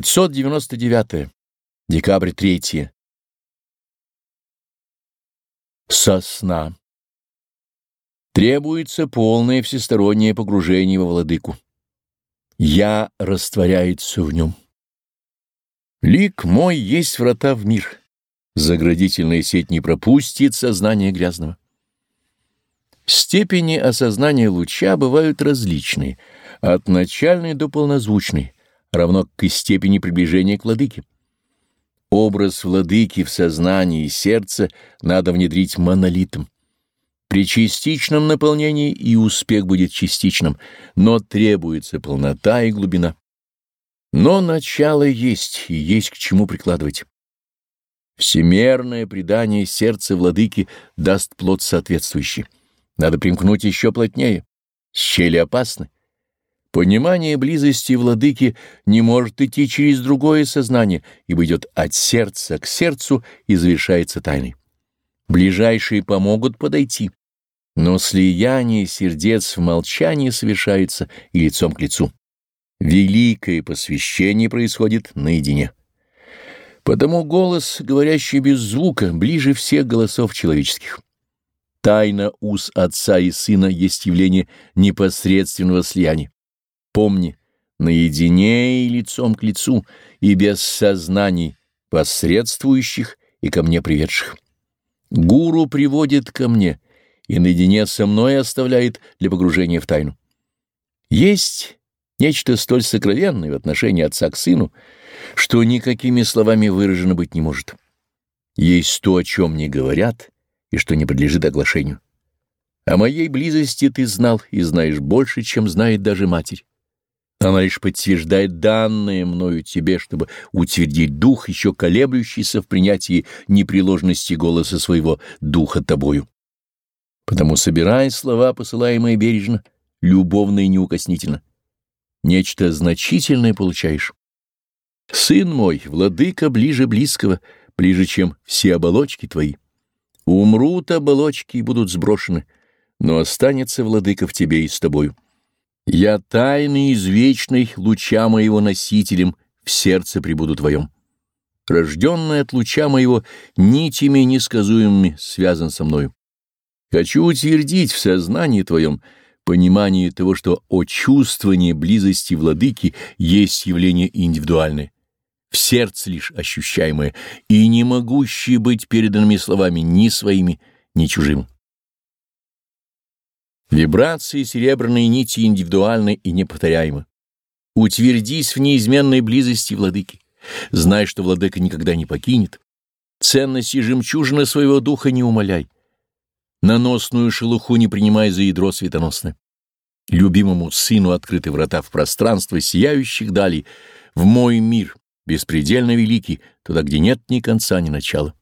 599. Декабрь 3. Сосна. Требуется полное всестороннее погружение во владыку. Я растворяется в нем. Лик мой есть врата в мир. Заградительная сеть не пропустит сознание грязного. Степени осознания луча бывают различные, от начальной до полнозвучной равно к степени приближения к владыке. Образ владыки в сознании и сердце надо внедрить монолитом. При частичном наполнении и успех будет частичным, но требуется полнота и глубина. Но начало есть, и есть к чему прикладывать. Всемерное предание сердца владыки даст плод соответствующий. Надо примкнуть еще плотнее. Щели опасны. Понимание близости владыки не может идти через другое сознание, ибо идет от сердца к сердцу и завершается тайной. Ближайшие помогут подойти, но слияние сердец в молчании совершается и лицом к лицу. Великое посвящение происходит наедине. Потому голос, говорящий без звука, ближе всех голосов человеческих. Тайна уз отца и сына есть явление непосредственного слияния. Помни, наедине и лицом к лицу, и без сознаний, посредствующих и ко мне приведших. Гуру приводит ко мне и наедине со мной оставляет для погружения в тайну. Есть нечто столь сокровенное в отношении отца к сыну, что никакими словами выражено быть не может. Есть то, о чем не говорят, и что не подлежит оглашению. О моей близости ты знал и знаешь больше, чем знает даже матерь. Она лишь подтверждает данное мною тебе, чтобы утвердить дух, еще колеблющийся в принятии непреложности голоса своего духа тобою. Потому собирай слова, посылаемые бережно, любовно и неукоснительно. Нечто значительное получаешь. Сын мой, владыка ближе близкого, ближе, чем все оболочки твои. Умрут оболочки и будут сброшены, но останется владыка в тебе и с тобою. Я тайный извечный, луча моего носителем, в сердце прибуду твоем. Рожденный от луча моего нитями несказуемыми связан со мною. Хочу утвердить в сознании твоем понимание того, что о чувствовании близости владыки есть явление индивидуальное, в сердце лишь ощущаемое и не могущее быть переданными словами ни своими, ни чужим. Вибрации серебряной нити индивидуальны и неповторяемы. Утвердись в неизменной близости владыки. Знай, что владыка никогда не покинет. Ценности жемчужины своего духа не умоляй. Наносную шелуху не принимай за ядро светоносное. Любимому сыну открыты врата в пространство сияющих далей, в мой мир, беспредельно великий, туда, где нет ни конца, ни начала.